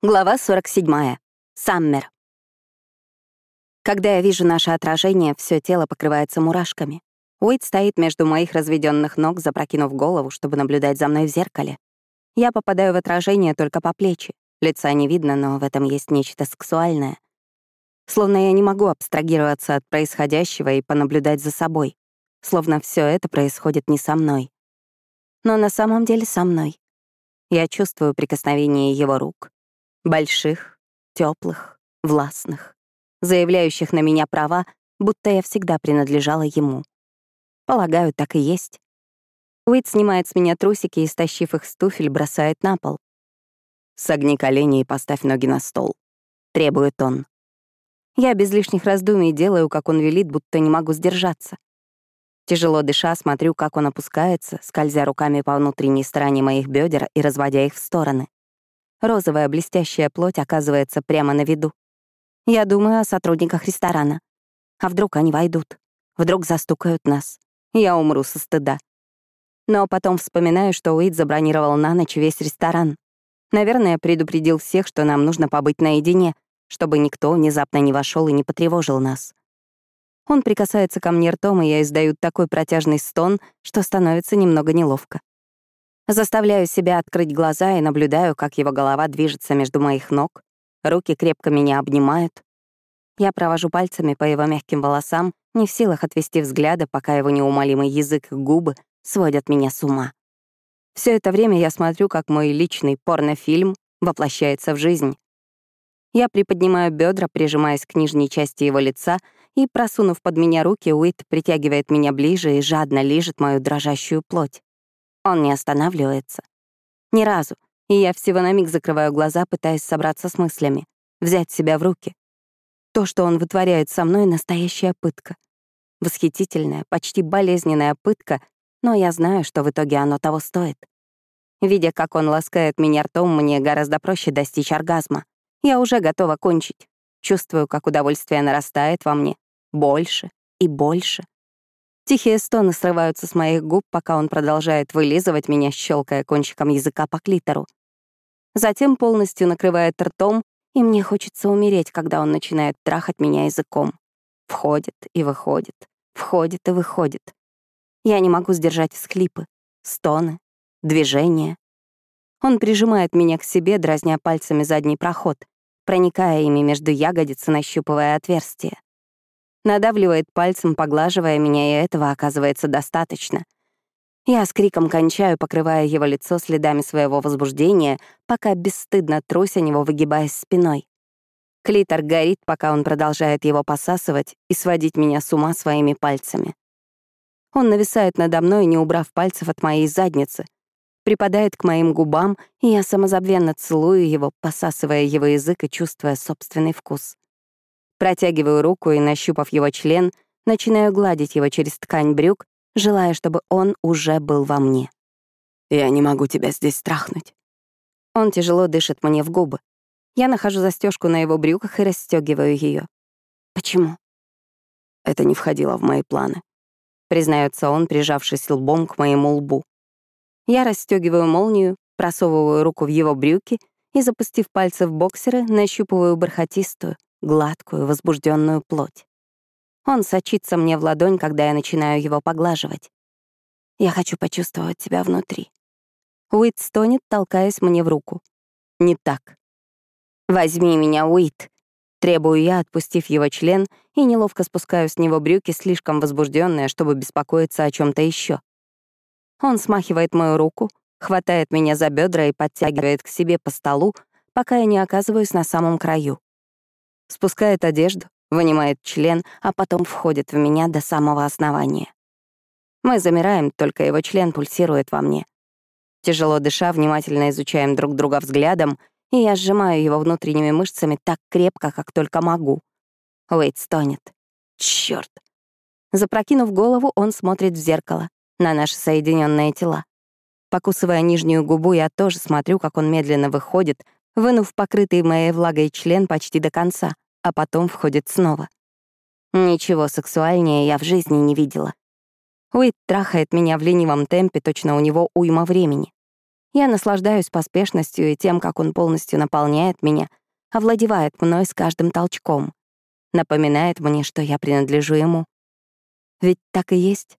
Глава 47. Саммер. Когда я вижу наше отражение, все тело покрывается мурашками. Уит стоит между моих разведенных ног, запрокинув голову, чтобы наблюдать за мной в зеркале. Я попадаю в отражение только по плечи. Лица не видно, но в этом есть нечто сексуальное. Словно я не могу абстрагироваться от происходящего и понаблюдать за собой. Словно все это происходит не со мной. Но на самом деле со мной. Я чувствую прикосновение его рук, Больших, теплых, властных, заявляющих на меня права, будто я всегда принадлежала ему. Полагаю, так и есть. Уит снимает с меня трусики и, стащив их с туфель, бросает на пол. «Согни колени и поставь ноги на стол», — требует он. Я без лишних раздумий делаю, как он велит, будто не могу сдержаться. Тяжело дыша, смотрю, как он опускается, скользя руками по внутренней стороне моих бедер и разводя их в стороны. Розовая блестящая плоть оказывается прямо на виду. Я думаю о сотрудниках ресторана. А вдруг они войдут? Вдруг застукают нас? Я умру со стыда. Но потом вспоминаю, что Уит забронировал на ночь весь ресторан. Наверное, предупредил всех, что нам нужно побыть наедине, чтобы никто внезапно не вошел и не потревожил нас. Он прикасается ко мне ртом, и я издаю такой протяжный стон, что становится немного неловко. Заставляю себя открыть глаза и наблюдаю, как его голова движется между моих ног, руки крепко меня обнимают. Я провожу пальцами по его мягким волосам, не в силах отвести взгляда, пока его неумолимый язык и губы сводят меня с ума. Все это время я смотрю, как мой личный порнофильм воплощается в жизнь. Я приподнимаю бедра, прижимаясь к нижней части его лица, и, просунув под меня руки, Уит притягивает меня ближе и жадно лижет мою дрожащую плоть. Он не останавливается. Ни разу. И я всего на миг закрываю глаза, пытаясь собраться с мыслями, взять себя в руки. То, что он вытворяет со мной, — настоящая пытка. Восхитительная, почти болезненная пытка, но я знаю, что в итоге оно того стоит. Видя, как он ласкает меня ртом, мне гораздо проще достичь оргазма. Я уже готова кончить. Чувствую, как удовольствие нарастает во мне. Больше и больше. Тихие стоны срываются с моих губ, пока он продолжает вылизывать меня, щелкая кончиком языка по клитору. Затем полностью накрывает ртом, и мне хочется умереть, когда он начинает трахать меня языком. Входит и выходит, входит и выходит. Я не могу сдержать всхлипы, стоны, движения. Он прижимает меня к себе, дразня пальцами задний проход, проникая ими между ягодиц и нащупывая отверстие надавливает пальцем, поглаживая меня, и этого оказывается достаточно. Я с криком кончаю, покрывая его лицо следами своего возбуждения, пока бесстыдно трусь о него, выгибаясь спиной. Клитор горит, пока он продолжает его посасывать и сводить меня с ума своими пальцами. Он нависает надо мной, не убрав пальцев от моей задницы, припадает к моим губам, и я самозабвенно целую его, посасывая его язык и чувствуя собственный вкус. Протягиваю руку и, нащупав его член, начинаю гладить его через ткань брюк, желая, чтобы он уже был во мне. «Я не могу тебя здесь страхнуть». Он тяжело дышит мне в губы. Я нахожу застежку на его брюках и расстегиваю ее. «Почему?» Это не входило в мои планы. Признается он, прижавшись лбом к моему лбу. Я расстегиваю молнию, просовываю руку в его брюки и, запустив пальцы в боксеры, нащупываю бархатистую, гладкую, возбужденную плоть. Он сочится мне в ладонь, когда я начинаю его поглаживать. Я хочу почувствовать тебя внутри. Уит стонет, толкаясь мне в руку. Не так. «Возьми меня, Уит!» Требую я, отпустив его член, и неловко спускаю с него брюки, слишком возбужденная, чтобы беспокоиться о чем то еще. Он смахивает мою руку, хватает меня за бедра и подтягивает к себе по столу, пока я не оказываюсь на самом краю спускает одежду, вынимает член, а потом входит в меня до самого основания. Мы замираем, только его член пульсирует во мне. Тяжело дыша, внимательно изучаем друг друга взглядом, и я сжимаю его внутренними мышцами так крепко, как только могу. Уэйд стонет. Чёрт. Запрокинув голову, он смотрит в зеркало, на наши соединенные тела. Покусывая нижнюю губу, я тоже смотрю, как он медленно выходит, вынув покрытый моей влагой член почти до конца, а потом входит снова. Ничего сексуальнее я в жизни не видела. Уит трахает меня в ленивом темпе, точно у него уйма времени. Я наслаждаюсь поспешностью и тем, как он полностью наполняет меня, овладевает мной с каждым толчком, напоминает мне, что я принадлежу ему. Ведь так и есть.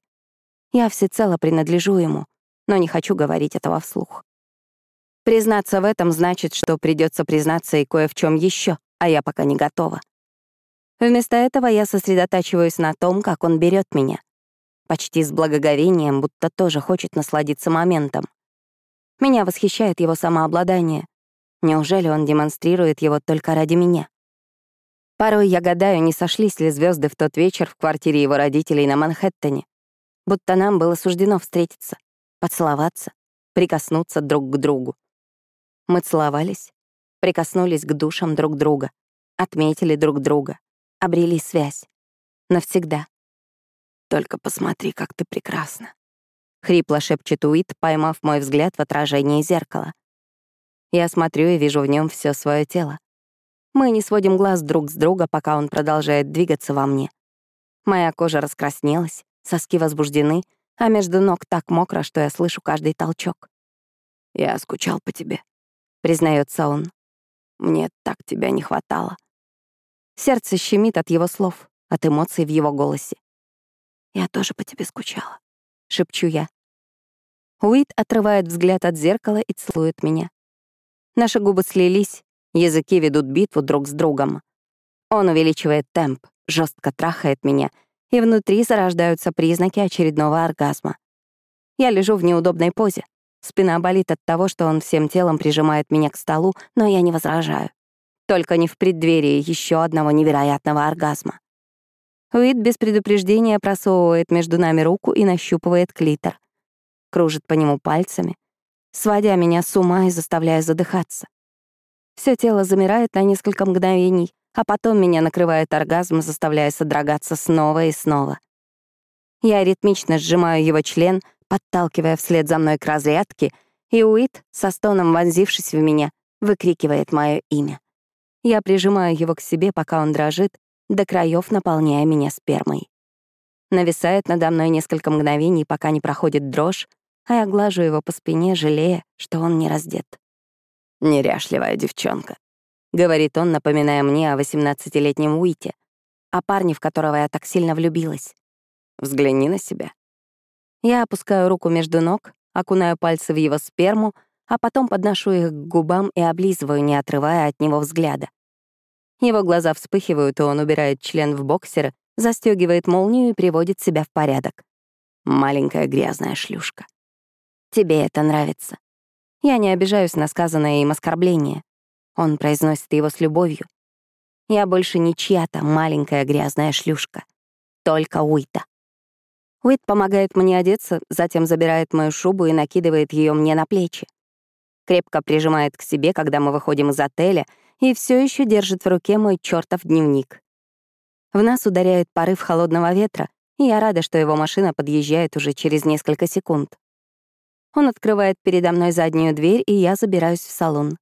Я всецело принадлежу ему, но не хочу говорить этого вслух. Признаться в этом значит, что придется признаться и кое в чем еще, а я пока не готова. Вместо этого я сосредотачиваюсь на том, как он берет меня. Почти с благоговением, будто тоже хочет насладиться моментом. Меня восхищает его самообладание. Неужели он демонстрирует его только ради меня? Порой я гадаю, не сошлись ли звезды в тот вечер в квартире его родителей на Манхэттене, будто нам было суждено встретиться, поцеловаться, прикоснуться друг к другу. Мы целовались, прикоснулись к душам друг друга, отметили друг друга, обрели связь. Навсегда. «Только посмотри, как ты прекрасна», — хрипло шепчет Уит, поймав мой взгляд в отражении зеркала. Я смотрю и вижу в нем все свое тело. Мы не сводим глаз друг с друга, пока он продолжает двигаться во мне. Моя кожа раскраснелась, соски возбуждены, а между ног так мокро, что я слышу каждый толчок. «Я скучал по тебе», — признается он. «Мне так тебя не хватало». Сердце щемит от его слов, от эмоций в его голосе. «Я тоже по тебе скучала», — шепчу я. Уит отрывает взгляд от зеркала и целует меня. Наши губы слились, языки ведут битву друг с другом. Он увеличивает темп, жестко трахает меня, и внутри зарождаются признаки очередного оргазма. Я лежу в неудобной позе. Спина болит от того, что он всем телом прижимает меня к столу, но я не возражаю. Только не в преддверии еще одного невероятного оргазма. Уит без предупреждения просовывает между нами руку и нащупывает клитор. Кружит по нему пальцами, сводя меня с ума и заставляя задыхаться. Все тело замирает на несколько мгновений, а потом меня накрывает оргазм, заставляя содрогаться снова и снова. Я ритмично сжимаю его член, подталкивая вслед за мной к разрядке, и Уит, со стоном вонзившись в меня, выкрикивает мое имя. Я прижимаю его к себе, пока он дрожит, до краев наполняя меня спермой. Нависает надо мной несколько мгновений, пока не проходит дрожь, а я глажу его по спине, жалея, что он не раздет. «Неряшливая девчонка», — говорит он, напоминая мне о 18-летнем Уите, о парне, в которого я так сильно влюбилась. «Взгляни на себя». Я опускаю руку между ног, окунаю пальцы в его сперму, а потом подношу их к губам и облизываю, не отрывая от него взгляда. Его глаза вспыхивают, и он убирает член в боксер, застегивает молнию и приводит себя в порядок. Маленькая грязная шлюшка. Тебе это нравится. Я не обижаюсь на сказанное им оскорбление. Он произносит его с любовью. Я больше не чья-то маленькая грязная шлюшка. Только Уита. Уит помогает мне одеться, затем забирает мою шубу и накидывает ее мне на плечи крепко прижимает к себе, когда мы выходим из отеля, и все еще держит в руке мой чертов дневник. В нас ударяет порыв холодного ветра, и я рада, что его машина подъезжает уже через несколько секунд. Он открывает передо мной заднюю дверь, и я забираюсь в салон.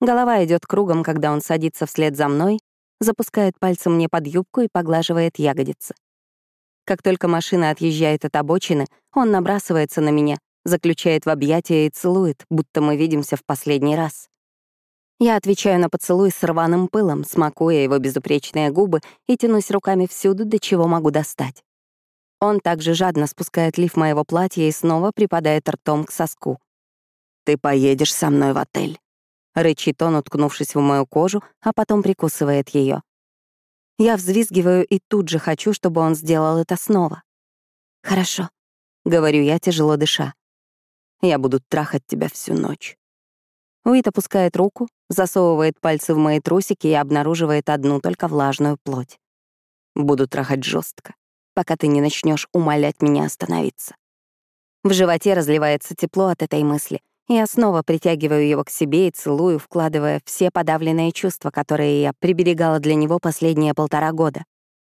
Голова идет кругом, когда он садится вслед за мной, запускает пальцем мне под юбку и поглаживает ягодицы. Как только машина отъезжает от обочины, он набрасывается на меня, заключает в объятия и целует, будто мы видимся в последний раз. Я отвечаю на поцелуй с рваным пылом, смакуя его безупречные губы и тянусь руками всюду, до чего могу достать. Он также жадно спускает лиф моего платья и снова припадает ртом к соску. «Ты поедешь со мной в отель», — рычит он, уткнувшись в мою кожу, а потом прикусывает ее. Я взвизгиваю и тут же хочу, чтобы он сделал это снова. «Хорошо», — говорю я, тяжело дыша. Я буду трахать тебя всю ночь». Уит опускает руку, засовывает пальцы в мои трусики и обнаруживает одну только влажную плоть. Буду трахать жестко, пока ты не начнешь умолять меня остановиться. В животе разливается тепло от этой мысли, я снова притягиваю его к себе и целую, вкладывая все подавленные чувства, которые я приберегала для него последние полтора года.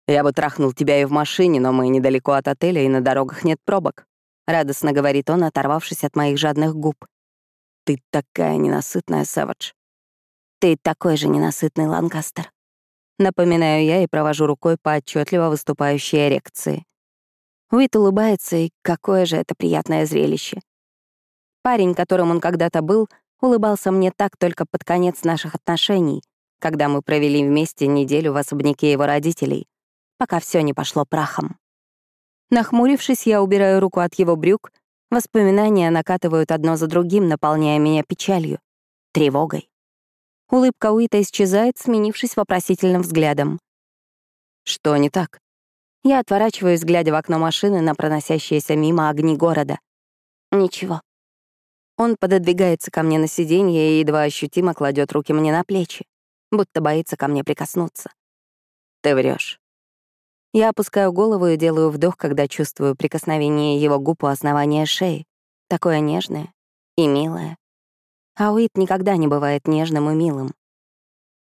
Я бы трахнул тебя и в машине, но мы недалеко от отеля, и на дорогах нет пробок. — радостно говорит он, оторвавшись от моих жадных губ. «Ты такая ненасытная, Сэвидж». «Ты такой же ненасытный, Ланкастер». Напоминаю я и провожу рукой по отчетливо выступающей эрекции. Уит улыбается, и какое же это приятное зрелище. Парень, которым он когда-то был, улыбался мне так только под конец наших отношений, когда мы провели вместе неделю в особняке его родителей, пока все не пошло прахом. Нахмурившись, я убираю руку от его брюк, воспоминания накатывают одно за другим, наполняя меня печалью, тревогой. Улыбка Уита исчезает, сменившись вопросительным взглядом. «Что не так?» Я отворачиваюсь, глядя в окно машины на проносящиеся мимо огни города. «Ничего». Он пододвигается ко мне на сиденье и едва ощутимо кладет руки мне на плечи, будто боится ко мне прикоснуться. «Ты врешь. Я опускаю голову и делаю вдох, когда чувствую прикосновение его губ у основания шеи. Такое нежное и милое. А Уит никогда не бывает нежным и милым.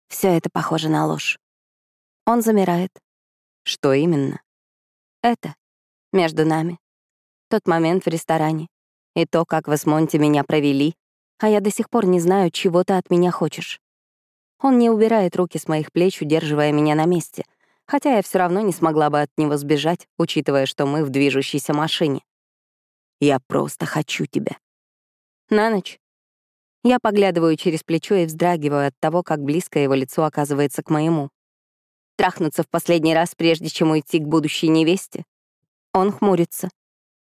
Все это похоже на ложь. Он замирает. Что именно? Это. Между нами. Тот момент в ресторане. И то, как вы с Монти меня провели, а я до сих пор не знаю, чего ты от меня хочешь. Он не убирает руки с моих плеч, удерживая меня на месте, хотя я все равно не смогла бы от него сбежать, учитывая, что мы в движущейся машине. Я просто хочу тебя. На ночь я поглядываю через плечо и вздрагиваю от того, как близко его лицо оказывается к моему. Трахнуться в последний раз, прежде чем уйти к будущей невесте? Он хмурится.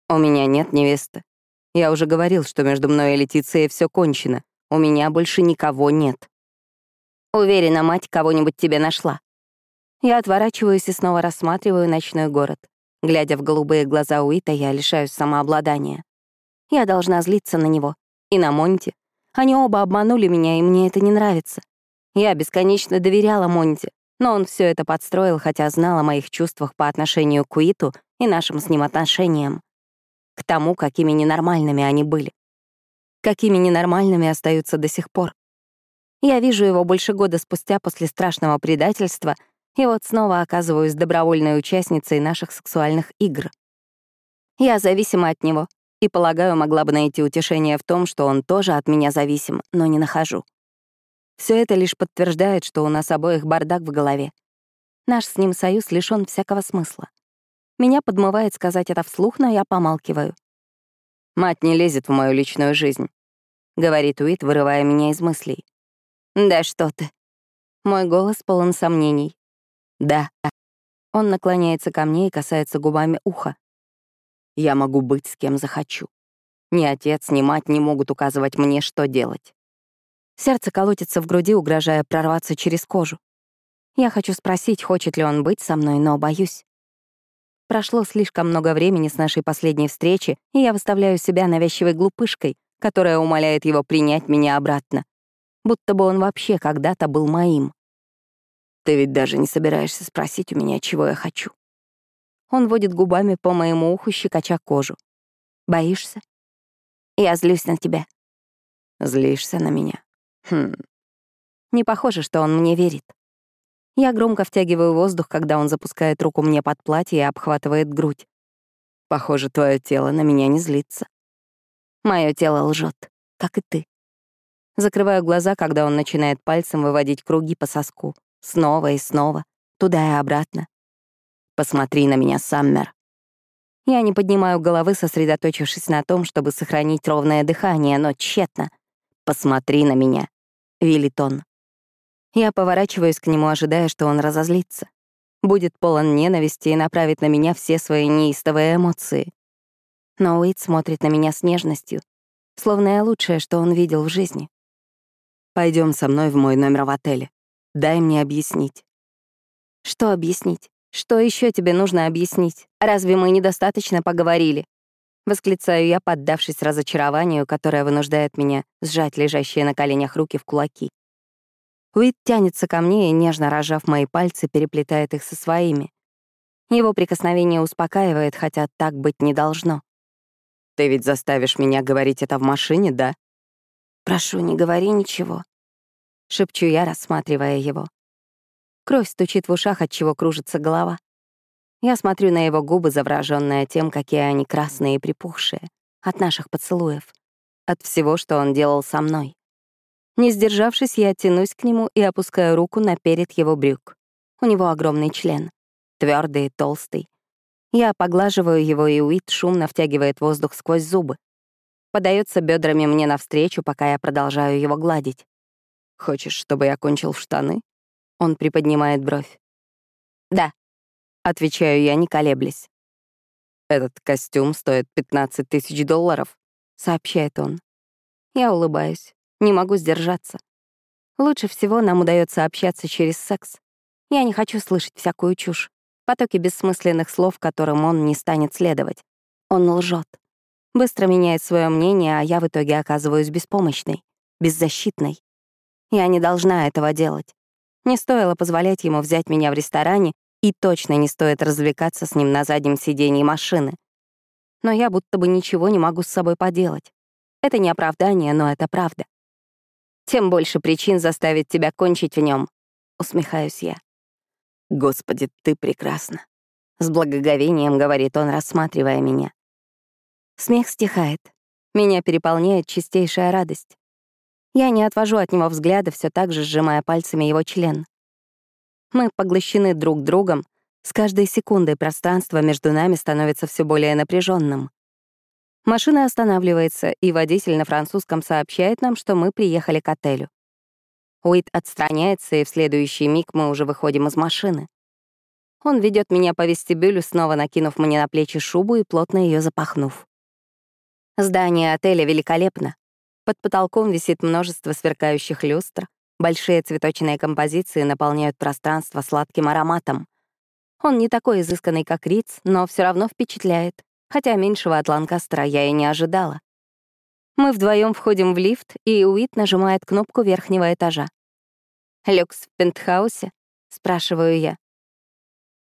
У меня нет невесты. Я уже говорил, что между мной и Летицией все кончено. У меня больше никого нет. Уверена, мать кого-нибудь тебе нашла. Я отворачиваюсь и снова рассматриваю ночной город. Глядя в голубые глаза Уита, я лишаюсь самообладания. Я должна злиться на него. И на Монти, они оба обманули меня, и мне это не нравится. Я бесконечно доверяла Монте, но он все это подстроил, хотя знал о моих чувствах по отношению к Уиту и нашим с ним отношениям. К тому, какими ненормальными они были. Какими ненормальными остаются до сих пор. Я вижу его больше года спустя после страшного предательства, и вот снова оказываюсь добровольной участницей наших сексуальных игр. Я зависима от него, и, полагаю, могла бы найти утешение в том, что он тоже от меня зависим, но не нахожу. Все это лишь подтверждает, что у нас обоих бардак в голове. Наш с ним союз лишён всякого смысла. Меня подмывает сказать это вслух, но я помалкиваю. «Мать не лезет в мою личную жизнь», — говорит Уит, вырывая меня из мыслей. «Да что ты». Мой голос полон сомнений. «Да». Он наклоняется ко мне и касается губами уха. Я могу быть с кем захочу. Ни отец, ни мать не могут указывать мне, что делать. Сердце колотится в груди, угрожая прорваться через кожу. Я хочу спросить, хочет ли он быть со мной, но боюсь. Прошло слишком много времени с нашей последней встречи, и я выставляю себя навязчивой глупышкой, которая умоляет его принять меня обратно. Будто бы он вообще когда-то был моим. Ты ведь даже не собираешься спросить у меня, чего я хочу. Он водит губами по моему уху, щекоча кожу. «Боишься?» «Я злюсь на тебя». «Злишься на меня?» «Хм...» Не похоже, что он мне верит. Я громко втягиваю воздух, когда он запускает руку мне под платье и обхватывает грудь. Похоже, твое тело на меня не злится. Мое тело лжет, как и ты. Закрываю глаза, когда он начинает пальцем выводить круги по соску. Снова и снова, туда и обратно. Посмотри на меня, Саммер. Я не поднимаю головы, сосредоточившись на том, чтобы сохранить ровное дыхание, но тщетно. «Посмотри на меня», — велит он. Я поворачиваюсь к нему, ожидая, что он разозлится. Будет полон ненависти и направит на меня все свои неистовые эмоции. Но Уит смотрит на меня с нежностью, словно я лучшее, что он видел в жизни. Пойдем со мной в мой номер в отеле. Дай мне объяснить». «Что объяснить?» Что еще тебе нужно объяснить? Разве мы недостаточно поговорили? Восклицаю я, поддавшись разочарованию, которое вынуждает меня сжать лежащие на коленях руки в кулаки. Уит тянется ко мне и, нежно рожав мои пальцы, переплетает их со своими. Его прикосновение успокаивает, хотя так быть не должно. «Ты ведь заставишь меня говорить это в машине, да?» «Прошу, не говори ничего», — шепчу я, рассматривая его. Кровь стучит в ушах, от чего кружится голова. Я смотрю на его губы, завраженная тем, какие они красные и припухшие, от наших поцелуев, от всего, что он делал со мной. Не сдержавшись, я тянусь к нему и опускаю руку на перед его брюк. У него огромный член, твердый и толстый. Я поглаживаю его, и Уит шумно втягивает воздух сквозь зубы. подается бедрами мне навстречу, пока я продолжаю его гладить. «Хочешь, чтобы я кончил в штаны?» Он приподнимает бровь. «Да», — отвечаю я, не колеблясь. «Этот костюм стоит 15 тысяч долларов», — сообщает он. Я улыбаюсь, не могу сдержаться. Лучше всего нам удается общаться через секс. Я не хочу слышать всякую чушь, потоки бессмысленных слов, которым он не станет следовать. Он лжет. Быстро меняет свое мнение, а я в итоге оказываюсь беспомощной, беззащитной. Я не должна этого делать. Не стоило позволять ему взять меня в ресторане, и точно не стоит развлекаться с ним на заднем сиденье машины. Но я будто бы ничего не могу с собой поделать. Это не оправдание, но это правда. Тем больше причин заставить тебя кончить в нем, усмехаюсь я. Господи, ты прекрасна. С благоговением говорит он, рассматривая меня. Смех стихает. Меня переполняет чистейшая радость. Я не отвожу от него взгляда, все так же сжимая пальцами его член. Мы поглощены друг другом, с каждой секундой пространство между нами становится все более напряженным. Машина останавливается, и водитель на французском сообщает нам, что мы приехали к отелю. Уит отстраняется, и в следующий миг мы уже выходим из машины. Он ведет меня по вестибюлю, снова накинув мне на плечи шубу и плотно ее запахнув. Здание отеля великолепно. Под потолком висит множество сверкающих люстр, большие цветочные композиции наполняют пространство сладким ароматом. Он не такой изысканный, как Риц, но все равно впечатляет хотя меньшего от Ланкастера я и не ожидала. Мы вдвоем входим в лифт, и Уит нажимает кнопку верхнего этажа. «Люкс в пентхаусе?» — спрашиваю я.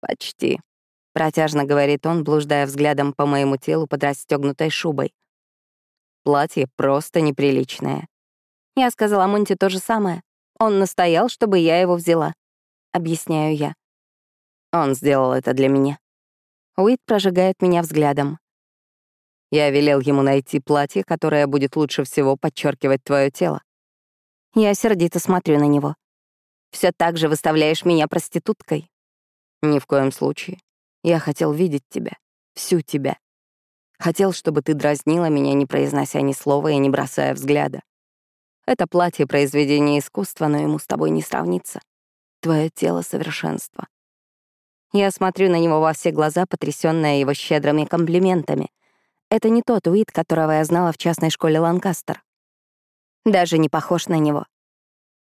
«Почти», — протяжно говорит он, блуждая взглядом по моему телу под расстегнутой шубой. «Платье просто неприличное». Я сказала Монте то же самое. Он настоял, чтобы я его взяла. Объясняю я. Он сделал это для меня. Уит прожигает меня взглядом. Я велел ему найти платье, которое будет лучше всего подчеркивать твое тело. Я сердито смотрю на него. Все так же выставляешь меня проституткой. Ни в коем случае. Я хотел видеть тебя, всю тебя. Хотел, чтобы ты дразнила меня, не произнося ни слова и не бросая взгляда. Это платье — произведение искусства, но ему с тобой не сравнится. Твое тело — совершенство. Я смотрю на него во все глаза, потрясённая его щедрыми комплиментами. Это не тот Уит, которого я знала в частной школе Ланкастер. Даже не похож на него.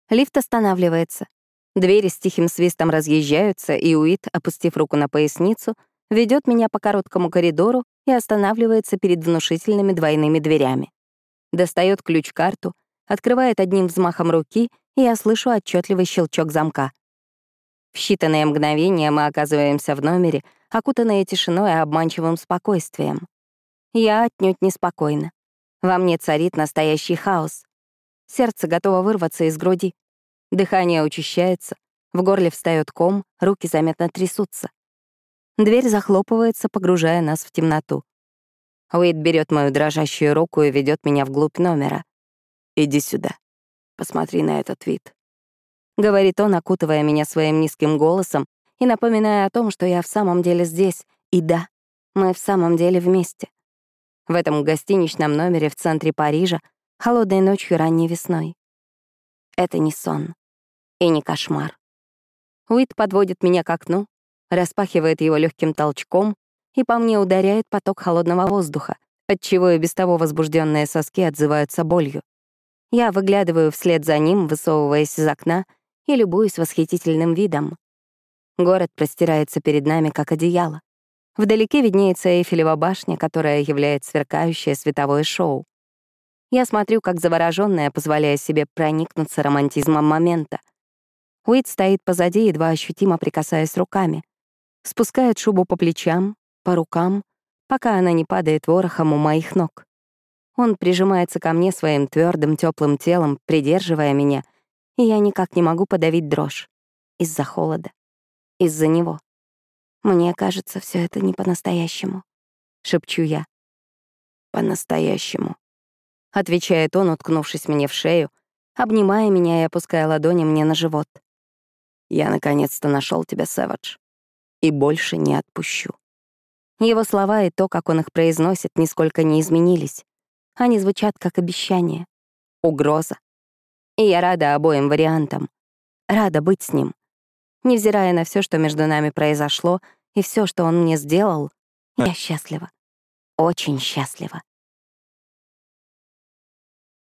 Лифт останавливается. Двери с тихим свистом разъезжаются, и Уит, опустив руку на поясницу, ведет меня по короткому коридору и останавливается перед внушительными двойными дверями. Достает ключ-карту, открывает одним взмахом руки, и я слышу отчетливый щелчок замка. В считанные мгновения мы оказываемся в номере, окутанные тишиной и обманчивым спокойствием. Я отнюдь неспокойна. Во мне царит настоящий хаос. Сердце готово вырваться из груди. Дыхание учащается, в горле встает ком, руки заметно трясутся. Дверь захлопывается, погружая нас в темноту. Уэйд берет мою дрожащую руку и ведет меня вглубь номера. «Иди сюда. Посмотри на этот вид говорит он, окутывая меня своим низким голосом и напоминая о том, что я в самом деле здесь. И да, мы в самом деле вместе. В этом гостиничном номере в центре Парижа, холодной ночью ранней весной. Это не сон и не кошмар. Уит подводит меня к окну, распахивает его легким толчком, и по мне ударяет поток холодного воздуха, отчего и без того возбужденные соски отзываются болью. Я выглядываю вслед за ним, высовываясь из окна, и любуюсь восхитительным видом. Город простирается перед нами, как одеяло. Вдалеке виднеется Эйфелева башня, которая является сверкающее световое шоу. Я смотрю, как заворожённая, позволяя себе проникнуться романтизмом момента. Уит стоит позади, едва ощутимо прикасаясь руками. Спускает шубу по плечам, по рукам, пока она не падает ворохом у моих ног. Он прижимается ко мне своим твердым теплым телом, придерживая меня — и я никак не могу подавить дрожь. Из-за холода. Из-за него. Мне кажется, все это не по-настоящему. Шепчу я. По-настоящему. Отвечает он, уткнувшись мне в шею, обнимая меня и опуская ладони мне на живот. Я наконец-то нашел тебя, Сэвидж. И больше не отпущу. Его слова и то, как он их произносит, нисколько не изменились. Они звучат как обещание, угроза. И я рада обоим вариантам. Рада быть с ним. Невзирая на все, что между нами произошло, и все, что он мне сделал, я счастлива. Очень счастлива.